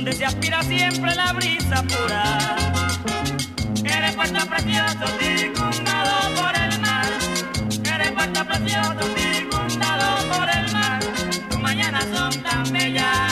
donde se aspira siempre la brisa pura. Eres puerto precioso, circundado por el mar. Eres puerto precioso, circundado por el mar. Tus mañanas son tan bellas.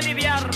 aliviar.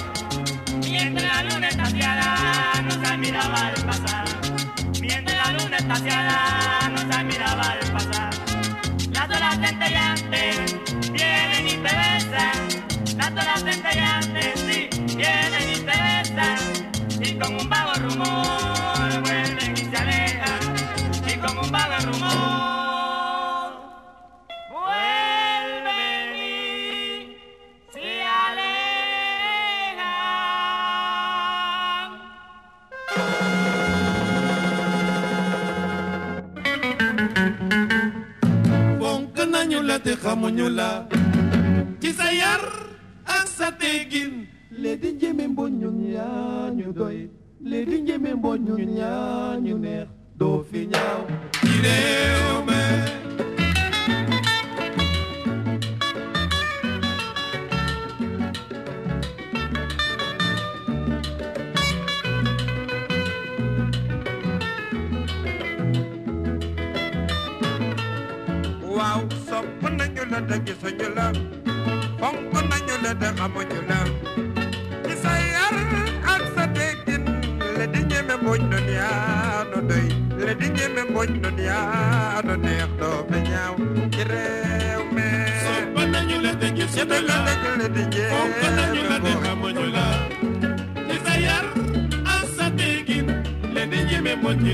te xamuñu la ci sa yar ak sa teggin lee di mboñ ñun yaa doy. Lee di mboñ ñun yaa neex. Doo fi ñaaw. Ci réew mi.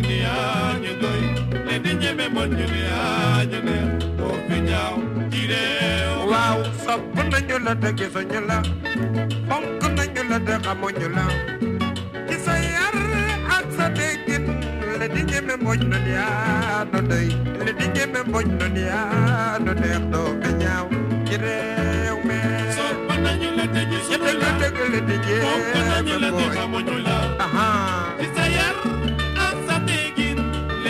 finia nyendoi le dinye me monjulia nyene o finyao tire wow sapna nyula de kisa nyula. Onk na nyula de kamo nyula. Kisa yar atsa de kin le dinye me monjulia no dei le dinye me monjulia no de do kanyao tire me sapna nyula de kisa nyula. le dinye me monjulia aha. Kisa yar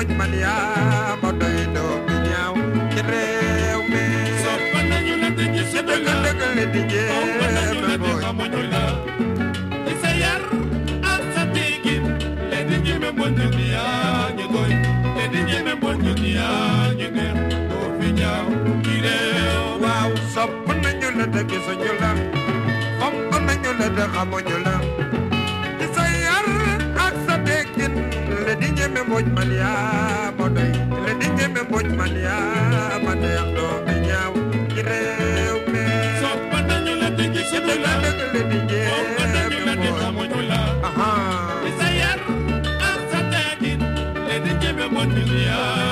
moj mania modoyno mi ñaaw me boj mania bodoy le dinge me boj mania manex do be ñaaw ci réew me sok banañu le dinge sunu la le dinge aha isa yar ak sa tegin le dinge me boj mania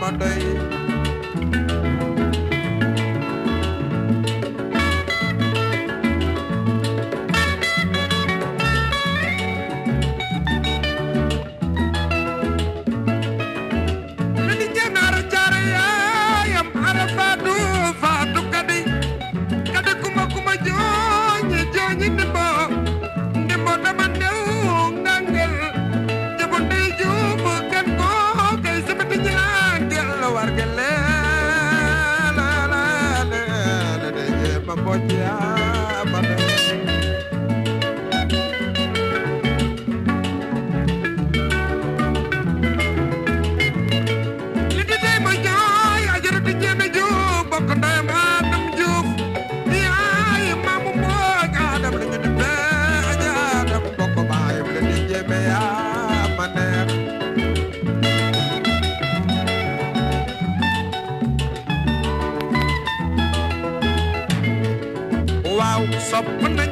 my.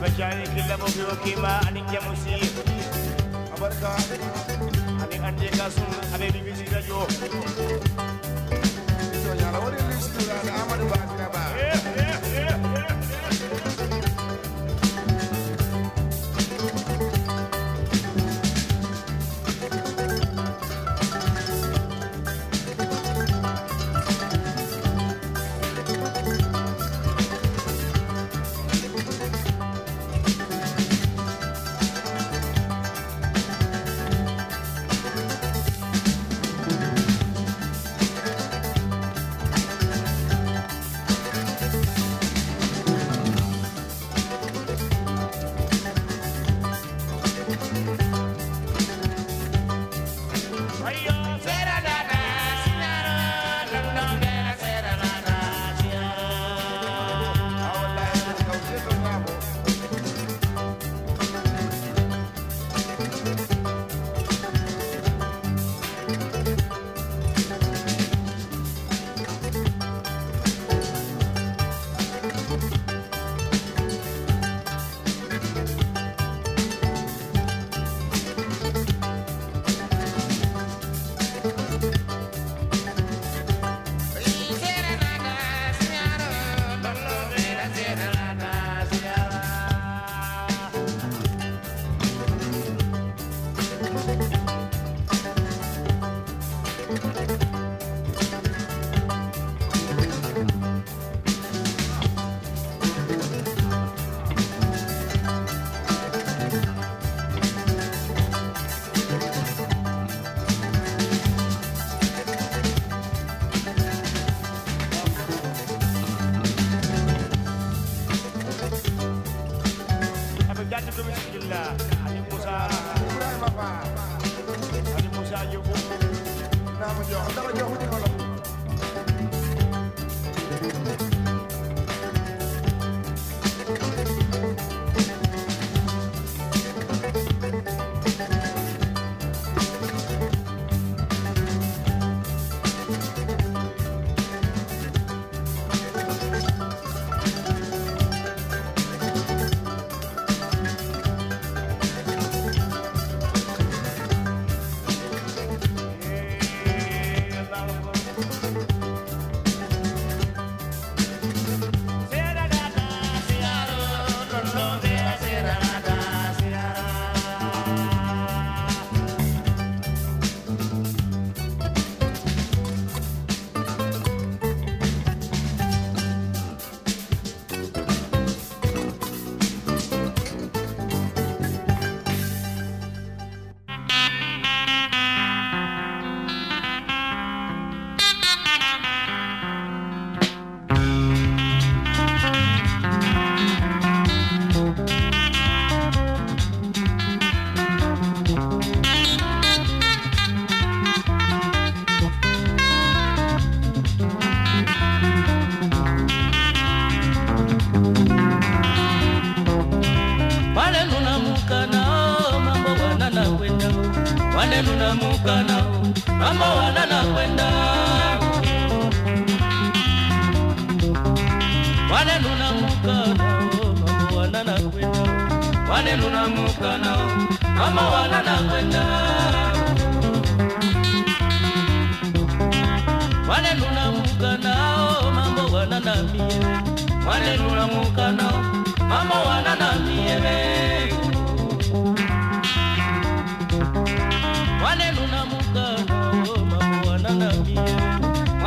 Abajani kila mobil kima adik yang musi Abarka Adik anjika sun adik bibisi rajo abe jatti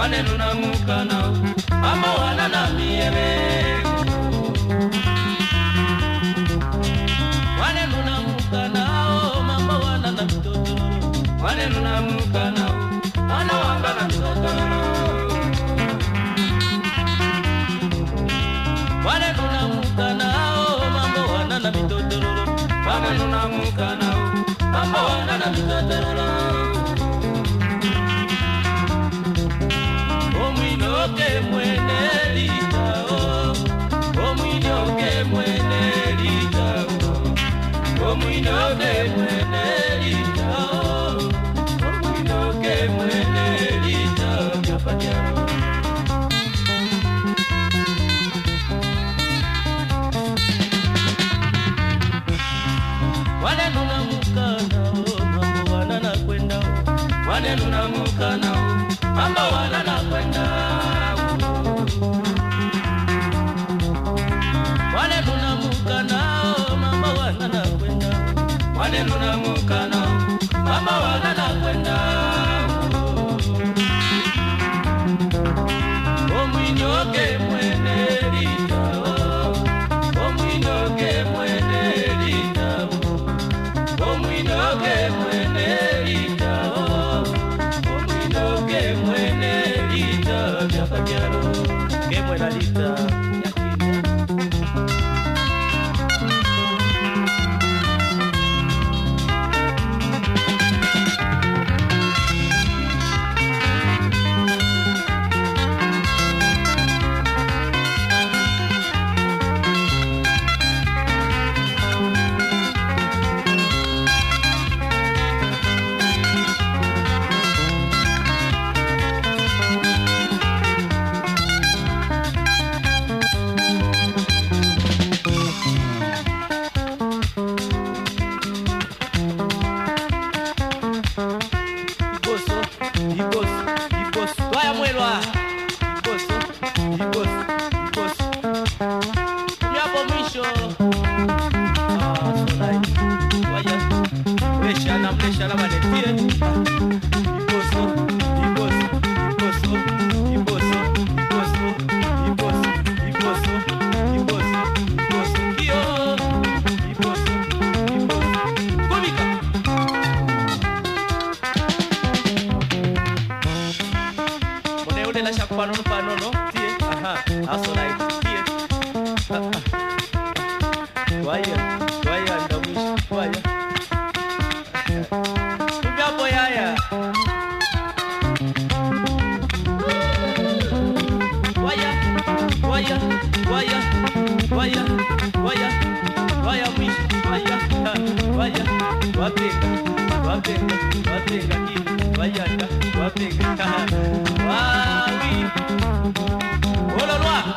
wane tunamukana mama wana na miyebe na tunamukana mama wana na mtoto. Na tunamukana wana wanga na mtoto. Na tunamukana mama wana na mitoto wane tunamukana mama wana na mitoto We know that. Margarita. wabega wabega wabega hivi bayaka wabega kaha wawi ololwa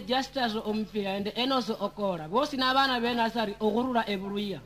just as omupiira ende enoso okoola boosi n'abaana benasari okurula ebuluya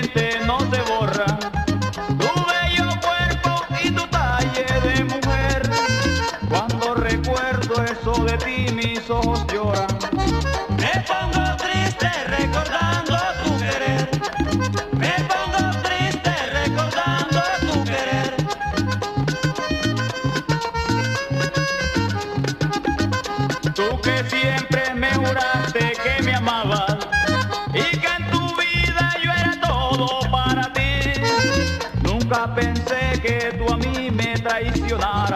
diferente. Traicionaras.